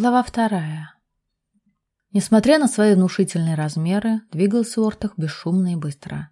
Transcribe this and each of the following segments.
Глава вторая. Несмотря на свои внушительные размеры, двигался Ортах бесшумно и быстро.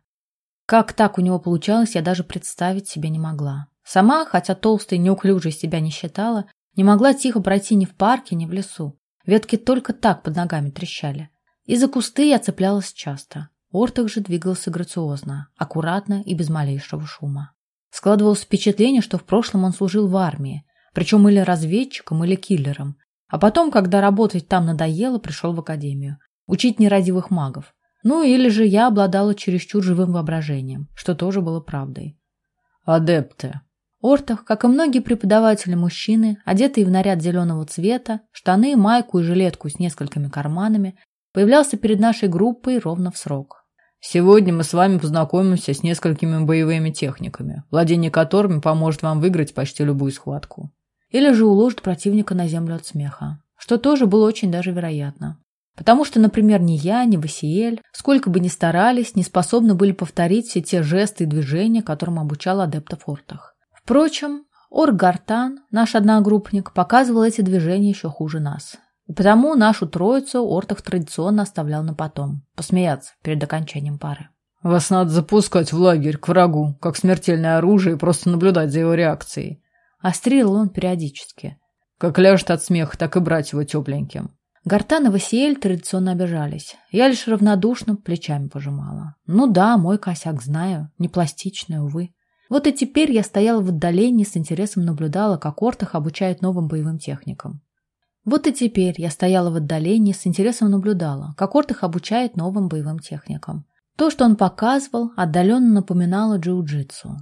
Как так у него получалось, я даже представить себе не могла. Сама, хотя толстой и неуклюжей себя не считала, не могла тихо пройти ни в парке, ни в лесу. Ветки только так под ногами трещали. И за кусты я цеплялась часто. Ортах же двигался грациозно, аккуратно и без малейшего шума. Складывалось впечатление, что в прошлом он служил в армии, причем или разведчиком, или киллером, а потом, когда работать там надоело, пришел в академию. Учить нерадивых магов. Ну, или же я обладала чересчур живым воображением, что тоже было правдой. Адепты. Ортах, как и многие преподаватели-мужчины, одетые в наряд зеленого цвета, штаны, майку и жилетку с несколькими карманами, появлялся перед нашей группой ровно в срок. Сегодня мы с вами познакомимся с несколькими боевыми техниками, владение которыми поможет вам выиграть почти любую схватку или же уложит противника на землю от смеха, что тоже было очень даже вероятно. Потому что, например, ни я, ни Васиэль, сколько бы ни старались, не способны были повторить все те жесты и движения, которым обучал адепта Фортах. Впрочем, Оргартан, наш одногруппник, показывал эти движения еще хуже нас. И потому нашу троицу Ортах традиционно оставлял на потом, посмеяться перед окончанием пары. «Вас надо запускать в лагерь к врагу, как смертельное оружие, и просто наблюдать за его реакцией. Острил он периодически. Как ляжет от смеха, так и брать его тепленьким. Гартан и Васиэль традиционно обижались. Я лишь равнодушно плечами пожимала. Ну да, мой косяк знаю, не пластичный, увы. Вот и теперь я стояла в отдалении с интересом наблюдала, как Ортах обучает новым боевым техникам. Вот и теперь я стояла в отдалении с интересом наблюдала, как Ортах обучает новым боевым техникам. То, что он показывал, отдаленно напоминало джиу-джитсу.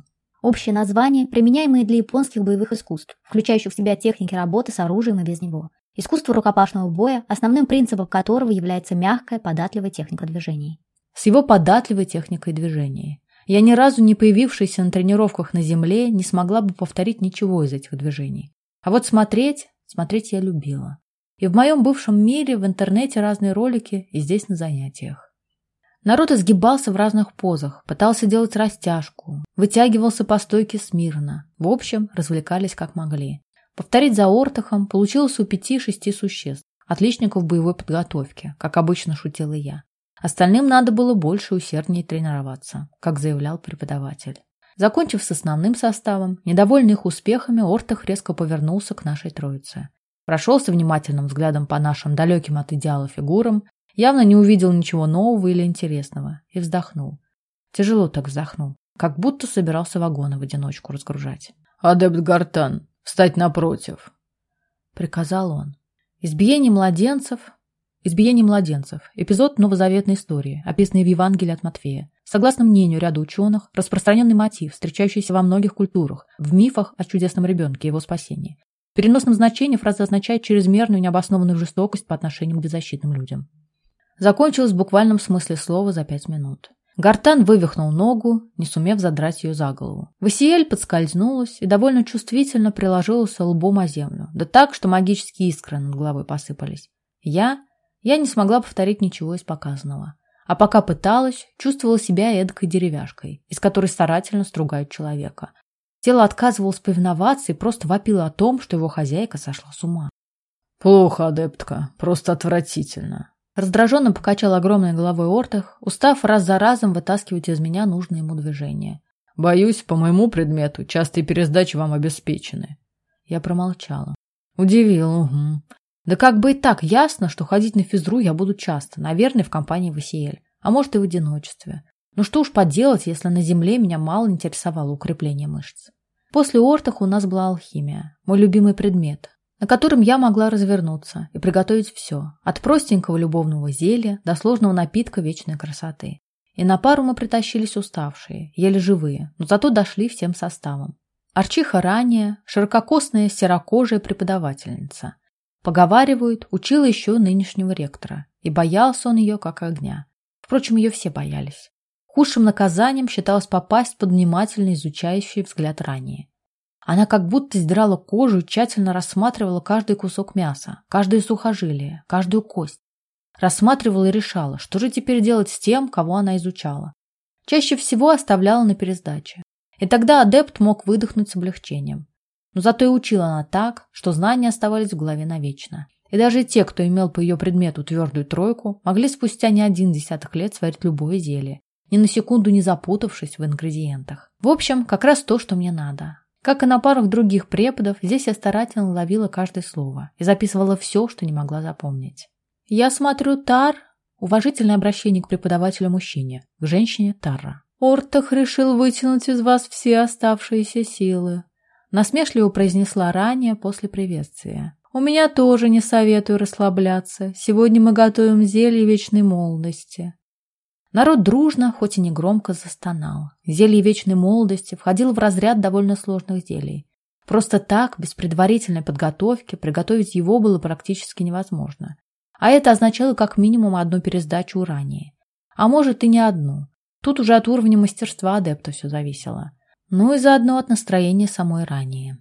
Общее название, применяемое для японских боевых искусств, включающих в себя техники работы с оружием и без него. Искусство рукопашного боя, основным принципом которого является мягкая, податливая техника движений. С его податливой техникой движений. Я ни разу не появившаяся на тренировках на земле не смогла бы повторить ничего из этих движений. А вот смотреть, смотреть я любила. И в моем бывшем мире в интернете разные ролики, и здесь на занятиях. Народ изгибался в разных позах, пытался делать растяжку, вытягивался по стойке смирно. В общем, развлекались как могли. Повторить за Ортахом получилось у пяти-шести существ, отличников боевой подготовки, как обычно шутила я. Остальным надо было больше усерднее тренироваться, как заявлял преподаватель. Закончив с основным составом, недовольный их успехами, Ортах резко повернулся к нашей троице. Прошелся внимательным взглядом по нашим далеким от идеала фигурам Явно не увидел ничего нового или интересного и вздохнул. Тяжело так вздохнул, как будто собирался вагоны в одиночку разгружать. «Адепт Гартан, встать напротив!» Приказал он. Избиение младенцев... Избиение младенцев. Эпизод новозаветной истории, описанный в Евангелии от Матфея. Согласно мнению ряда ученых, распространенный мотив, встречающийся во многих культурах, в мифах о чудесном ребенке и его спасении. В переносном значении фраза означает чрезмерную необоснованную жестокость по отношению к беззащитным людям. Закончилось в буквальном смысле слова за пять минут. Гартан вывихнул ногу, не сумев задрать ее за голову. Васиэль подскользнулась и довольно чувствительно приложилась лбом о землю, да так, что магические искры над головой посыпались. Я? Я не смогла повторить ничего из показанного. А пока пыталась, чувствовала себя эдакой деревяшкой, из которой старательно стругают человека. Тело отказывалось повиноваться и просто вопило о том, что его хозяйка сошла с ума. «Плохо, адептка, просто отвратительно», Раздраженно покачал огромной головой Ортах, устав раз за разом вытаскивать из меня нужные ему движения. «Боюсь, по моему предмету частые пересдачи вам обеспечены». Я промолчала. Удивил, угу. Да как бы и так ясно, что ходить на физру я буду часто, наверное, в компании Васиэль, а может и в одиночестве. Ну что уж поделать, если на земле меня мало интересовало укрепление мышц. После Ортах у нас была алхимия, мой любимый предмет, на котором я могла развернуться и приготовить все, от простенького любовного зелья до сложного напитка вечной красоты. И на пару мы притащились уставшие, еле живые, но зато дошли всем составом. Арчиха ранее, ширококосная серокожая преподавательница. Поговаривают, учила еще нынешнего ректора, и боялся он ее как огня. Впрочем, ее все боялись. Худшим наказанием считалось попасть под внимательно изучающий взгляд ранее. Она как будто сдрала кожу и тщательно рассматривала каждый кусок мяса, каждое сухожилие, каждую кость. Рассматривала и решала, что же теперь делать с тем, кого она изучала. Чаще всего оставляла на пересдаче. И тогда адепт мог выдохнуть с облегчением. Но зато и учила она так, что знания оставались в голове навечно. И даже те, кто имел по ее предмету твердую тройку, могли спустя не один десяток лет сварить любое зелье, ни на секунду не запутавшись в ингредиентах. В общем, как раз то, что мне надо. Как и на парах других преподов, здесь я старательно ловила каждое слово и записывала все, что не могла запомнить. «Я смотрю, Тар...» Уважительное обращение к преподавателю-мужчине, к женщине Тарра. «Ортах решил вытянуть из вас все оставшиеся силы», насмешливо произнесла ранее после приветствия. «У меня тоже не советую расслабляться. Сегодня мы готовим зелье вечной молодости. Народ дружно, хоть и не громко, застонал. Зелье вечной молодости входило в разряд довольно сложных зелий. Просто так, без предварительной подготовки, приготовить его было практически невозможно. А это означало как минимум одну пересдачу ранее. А может и не одну. Тут уже от уровня мастерства адепта все зависело. Ну и заодно от настроения самой ранее.